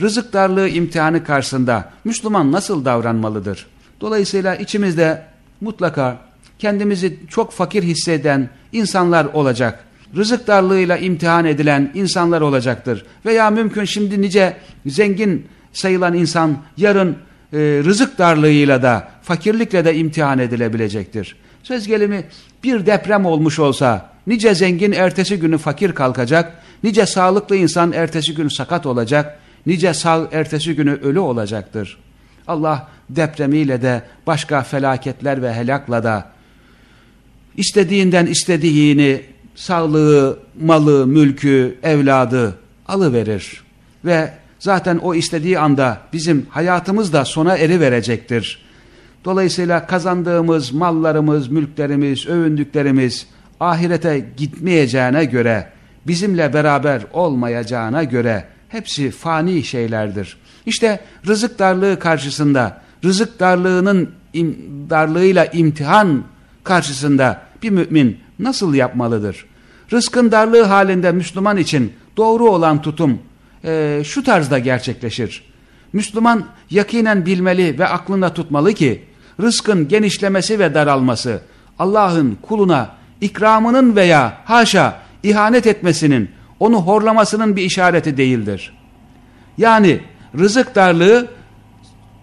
rızık darlığı imtihanı karşısında Müslüman nasıl davranmalıdır? Dolayısıyla içimizde mutlaka kendimizi çok fakir hisseden insanlar olacak. Rızık darlığıyla imtihan edilen insanlar olacaktır. Veya mümkün şimdi nice zengin sayılan insan yarın e, rızık darlığıyla da fakirlikle de imtihan edilebilecektir. Söz gelimi bir deprem olmuş olsa nice zengin ertesi günü fakir kalkacak Nice sağlıklı insan ertesi gün sakat olacak, nice sağ ertesi günü ölü olacaktır. Allah depremiyle de başka felaketler ve helakla da istediğinden istediğini sağlığı, malı, mülkü, evladı alıverir. Ve zaten o istediği anda bizim hayatımız da sona eri verecektir. Dolayısıyla kazandığımız mallarımız, mülklerimiz, övündüklerimiz ahirete gitmeyeceğine göre, bizimle beraber olmayacağına göre hepsi fani şeylerdir. İşte rızık darlığı karşısında, rızık darlığının im, darlığıyla imtihan karşısında bir mümin nasıl yapmalıdır? Rızkın darlığı halinde Müslüman için doğru olan tutum e, şu tarzda gerçekleşir. Müslüman yakinen bilmeli ve aklında tutmalı ki rızkın genişlemesi ve daralması Allah'ın kuluna ikramının veya haşa ihanet etmesinin, onu horlamasının bir işareti değildir. Yani rızık darlığı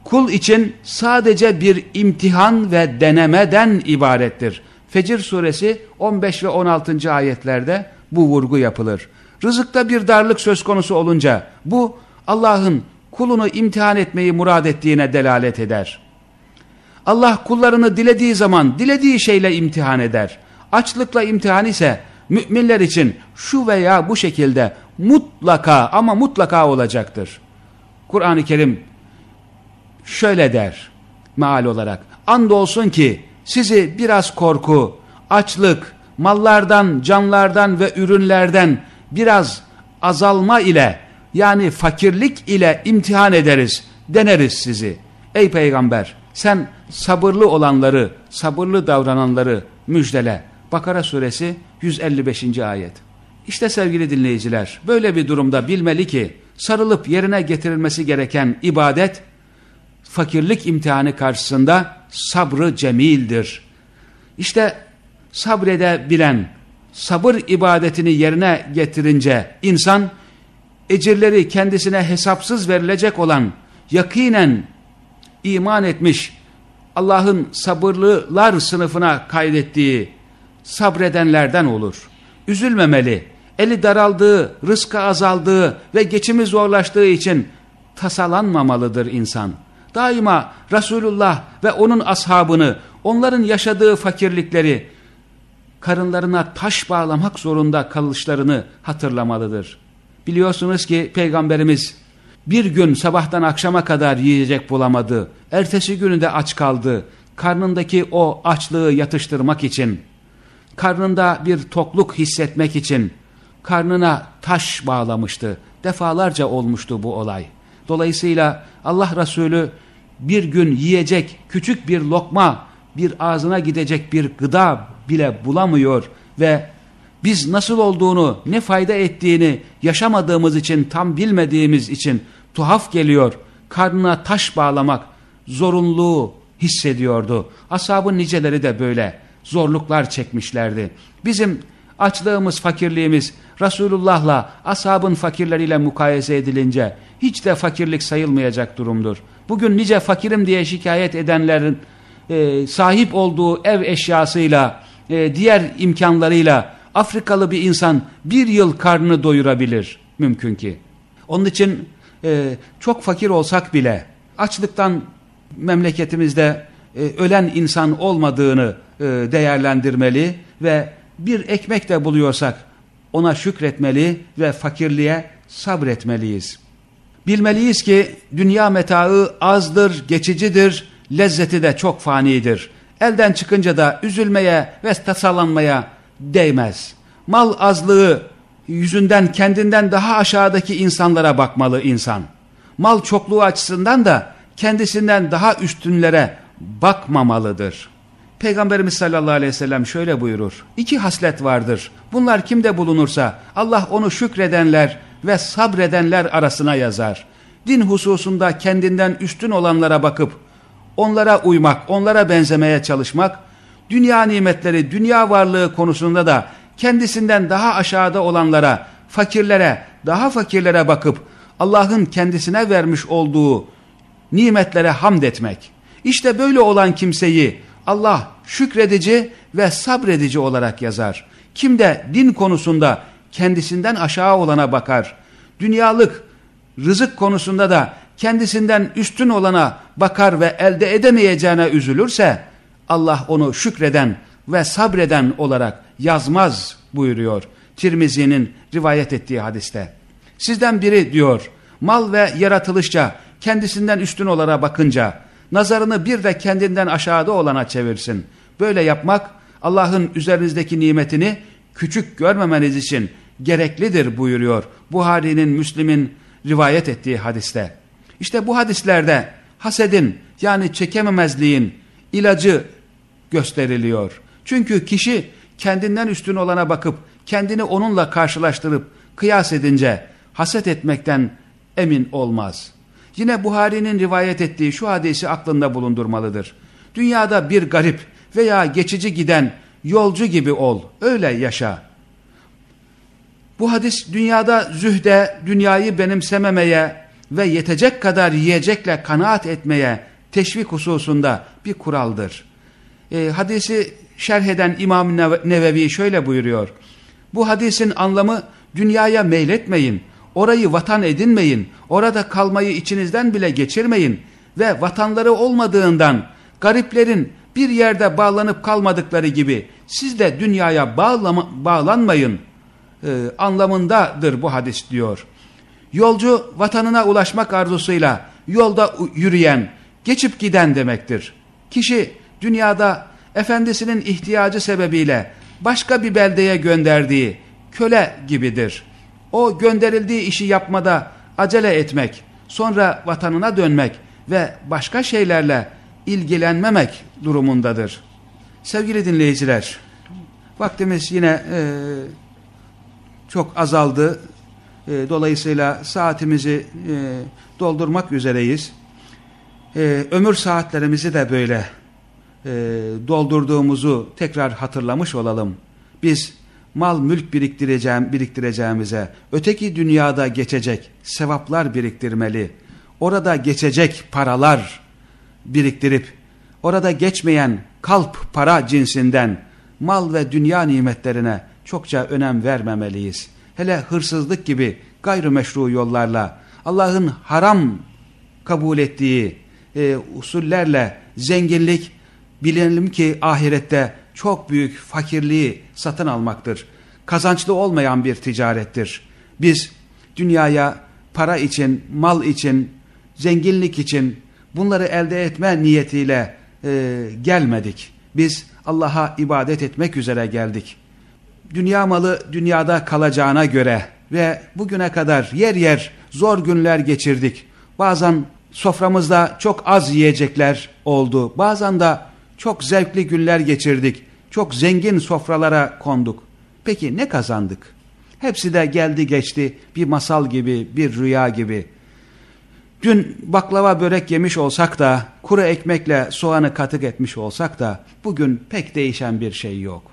kul için sadece bir imtihan ve denemeden ibarettir. Fecir suresi 15 ve 16. ayetlerde bu vurgu yapılır. Rızıkta bir darlık söz konusu olunca bu Allah'ın kulunu imtihan etmeyi murad ettiğine delalet eder. Allah kullarını dilediği zaman dilediği şeyle imtihan eder. Açlıkla imtihan ise müminler için şu veya bu şekilde mutlaka ama mutlaka olacaktır. Kur'an-ı Kerim şöyle der meal olarak. Andolsun ki sizi biraz korku, açlık, mallardan, canlardan ve ürünlerden biraz azalma ile yani fakirlik ile imtihan ederiz, deneriz sizi. Ey peygamber sen sabırlı olanları, sabırlı davrananları müjdele. Bakara suresi 155. ayet. İşte sevgili dinleyiciler böyle bir durumda bilmeli ki sarılıp yerine getirilmesi gereken ibadet fakirlik imtihanı karşısında sabrı cemildir. İşte sabredebilen, sabır ibadetini yerine getirince insan ecirleri kendisine hesapsız verilecek olan yakinen iman etmiş Allah'ın sabırlılar sınıfına kaydettiği sabredenlerden olur. Üzülmemeli, eli daraldığı, rızkı azaldığı ve geçimi zorlaştığı için tasalanmamalıdır insan. Daima Resulullah ve onun ashabını, onların yaşadığı fakirlikleri, karınlarına taş bağlamak zorunda kalışlarını hatırlamalıdır. Biliyorsunuz ki Peygamberimiz bir gün sabahtan akşama kadar yiyecek bulamadı. Ertesi günü de aç kaldı. Karnındaki o açlığı yatıştırmak için, karnında bir tokluk hissetmek için karnına taş bağlamıştı. Defalarca olmuştu bu olay. Dolayısıyla Allah Resulü bir gün yiyecek küçük bir lokma, bir ağzına gidecek bir gıda bile bulamıyor ve biz nasıl olduğunu, ne fayda ettiğini yaşamadığımız için, tam bilmediğimiz için tuhaf geliyor. Karnına taş bağlamak zorunluluğu hissediyordu. Ashabın niceleri de böyle zorluklar çekmişlerdi. Bizim açlığımız, fakirliğimiz Resulullah'la ashabın fakirleriyle mukayese edilince hiç de fakirlik sayılmayacak durumdur. Bugün nice fakirim diye şikayet edenlerin e, sahip olduğu ev eşyasıyla, e, diğer imkanlarıyla Afrikalı bir insan bir yıl karnını doyurabilir mümkün ki. Onun için e, çok fakir olsak bile açlıktan memleketimizde e, ölen insan olmadığını e, değerlendirmeli ve bir ekmek de buluyorsak ona şükretmeli ve fakirliğe sabretmeliyiz. Bilmeliyiz ki dünya metaı azdır, geçicidir, lezzeti de çok fanidir. Elden çıkınca da üzülmeye ve tasalanmaya değmez. Mal azlığı yüzünden kendinden daha aşağıdaki insanlara bakmalı insan. Mal çokluğu açısından da kendisinden daha üstünlere bakmamalıdır. Peygamberimiz sallallahu aleyhi ve sellem şöyle buyurur. İki haslet vardır. Bunlar kimde bulunursa Allah onu şükredenler ve sabredenler arasına yazar. Din hususunda kendinden üstün olanlara bakıp onlara uymak, onlara benzemeye çalışmak, dünya nimetleri, dünya varlığı konusunda da kendisinden daha aşağıda olanlara, fakirlere, daha fakirlere bakıp Allah'ın kendisine vermiş olduğu nimetlere hamd etmek. İşte böyle olan kimseyi Allah şükredici ve sabredici olarak yazar. Kim de din konusunda kendisinden aşağı olana bakar. Dünyalık rızık konusunda da kendisinden üstün olana bakar ve elde edemeyeceğine üzülürse Allah onu şükreden ve sabreden olarak yazmaz buyuruyor Tirmizi'nin rivayet ettiği hadiste. Sizden biri diyor mal ve yaratılışça kendisinden üstün olana bakınca nazarını bir de kendinden aşağıda olana çevirsin. Böyle yapmak Allah'ın üzerinizdeki nimetini küçük görmemeniz için gereklidir buyuruyor Buhari'nin Müslim'in rivayet ettiği hadiste. İşte bu hadislerde hasedin yani çekememezliğin ilacı gösteriliyor. Çünkü kişi kendinden üstün olana bakıp kendini onunla karşılaştırıp kıyas edince haset etmekten emin olmaz. Yine Buhari'nin rivayet ettiği şu hadisi aklında bulundurmalıdır. Dünyada bir garip veya geçici giden yolcu gibi ol, öyle yaşa. Bu hadis dünyada zühde, dünyayı benimsememeye ve yetecek kadar yiyecekle kanaat etmeye teşvik hususunda bir kuraldır. E, hadisi şerh eden İmam Nevevi şöyle buyuruyor. Bu hadisin anlamı dünyaya meyletmeyin, orayı vatan edinmeyin, orada kalmayı içinizden bile geçirmeyin ve vatanları olmadığından gariplerin bir yerde bağlanıp kalmadıkları gibi siz de dünyaya bağlama, bağlanmayın e, anlamındadır bu hadis diyor. Yolcu vatanına ulaşmak arzusuyla yolda yürüyen, geçip giden demektir. Kişi dünyada efendisinin ihtiyacı sebebiyle başka bir beldeye gönderdiği köle gibidir. O gönderildiği işi yapmada acele etmek, sonra vatanına dönmek ve başka şeylerle ilgilenmemek durumundadır. Sevgili dinleyiciler, vaktimiz yine e, çok azaldı. E, dolayısıyla saatimizi e, doldurmak üzereyiz. E, ömür saatlerimizi de böyle e, doldurduğumuzu tekrar hatırlamış olalım. Biz mal mülk biriktireceğim, biriktireceğimize, öteki dünyada geçecek sevaplar biriktirmeli, orada geçecek paralar biriktirip, orada geçmeyen kalp para cinsinden mal ve dünya nimetlerine çokça önem vermemeliyiz. Hele hırsızlık gibi gayrimeşru yollarla Allah'ın haram kabul ettiği e, usullerle zenginlik bilelim ki ahirette çok büyük fakirliği satın almaktır. Kazançlı olmayan bir ticarettir. Biz dünyaya para için, mal için, zenginlik için bunları elde etme niyetiyle e, gelmedik. Biz Allah'a ibadet etmek üzere geldik. Dünya malı dünyada kalacağına göre ve bugüne kadar yer yer zor günler geçirdik. Bazen soframızda çok az yiyecekler oldu. Bazen de çok zevkli günler geçirdik. Çok zengin sofralara konduk. Peki ne kazandık? Hepsi de geldi geçti bir masal gibi, bir rüya gibi. Dün baklava börek yemiş olsak da, kuru ekmekle soğanı katık etmiş olsak da, bugün pek değişen bir şey yok.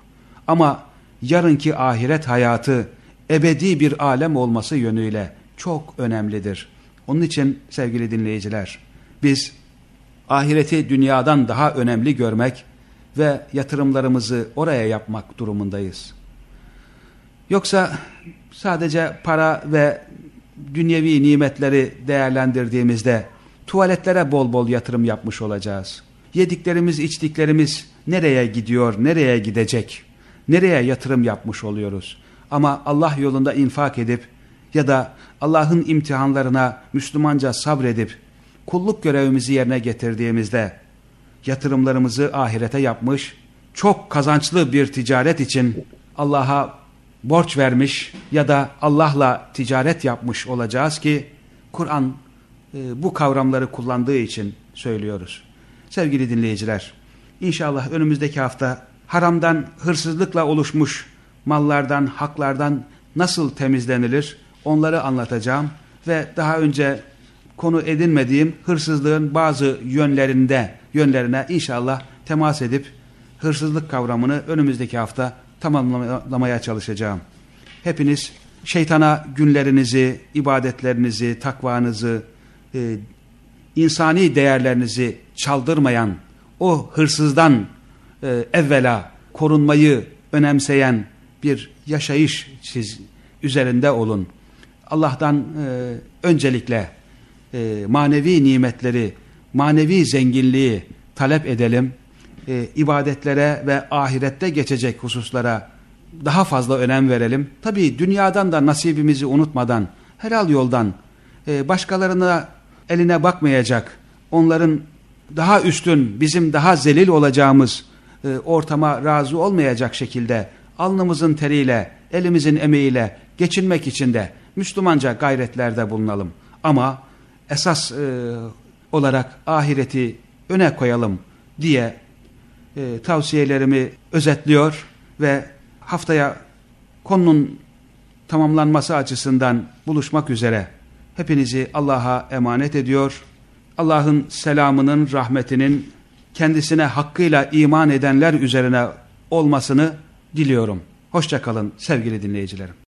Ama yarınki ahiret hayatı, ebedi bir alem olması yönüyle çok önemlidir. Onun için sevgili dinleyiciler, biz ahireti dünyadan daha önemli görmek ve yatırımlarımızı oraya yapmak durumundayız. Yoksa sadece para ve dünyevi nimetleri değerlendirdiğimizde tuvaletlere bol bol yatırım yapmış olacağız. Yediklerimiz, içtiklerimiz nereye gidiyor, nereye gidecek, nereye yatırım yapmış oluyoruz. Ama Allah yolunda infak edip ya da Allah'ın imtihanlarına Müslümanca sabredip kulluk görevimizi yerine getirdiğimizde yatırımlarımızı ahirete yapmış, çok kazançlı bir ticaret için Allah'a borç vermiş ya da Allah'la ticaret yapmış olacağız ki Kur'an e, bu kavramları kullandığı için söylüyoruz. Sevgili dinleyiciler, inşallah önümüzdeki hafta haramdan, hırsızlıkla oluşmuş mallardan, haklardan nasıl temizlenilir onları anlatacağım ve daha önce konu edinmediğim hırsızlığın bazı yönlerinde yönlerine inşallah temas edip hırsızlık kavramını önümüzdeki hafta tamamlamaya çalışacağım. Hepiniz şeytana günlerinizi, ibadetlerinizi, takvanızı, e, insani değerlerinizi çaldırmayan, o hırsızdan e, evvela korunmayı önemseyen bir yaşayış siz üzerinde olun. Allah'tan e, öncelikle e, manevi nimetleri, manevi zenginliği talep edelim. E, ibadetlere ve ahirette geçecek hususlara daha fazla önem verelim. Tabii dünyadan da nasibimizi unutmadan, helal yoldan, e, başkalarına eline bakmayacak, onların daha üstün, bizim daha zelil olacağımız e, ortama razı olmayacak şekilde alnımızın teriyle, elimizin emeğiyle geçinmek için de Müslümanca gayretlerde bulunalım. Ama esas e, olarak ahireti öne koyalım diye e, tavsiyelerimi özetliyor ve haftaya konunun tamamlanması açısından buluşmak üzere hepinizi Allah'a emanet ediyor. Allah'ın selamının, rahmetinin kendisine hakkıyla iman edenler üzerine olmasını diliyorum. Hoşçakalın sevgili dinleyicilerim.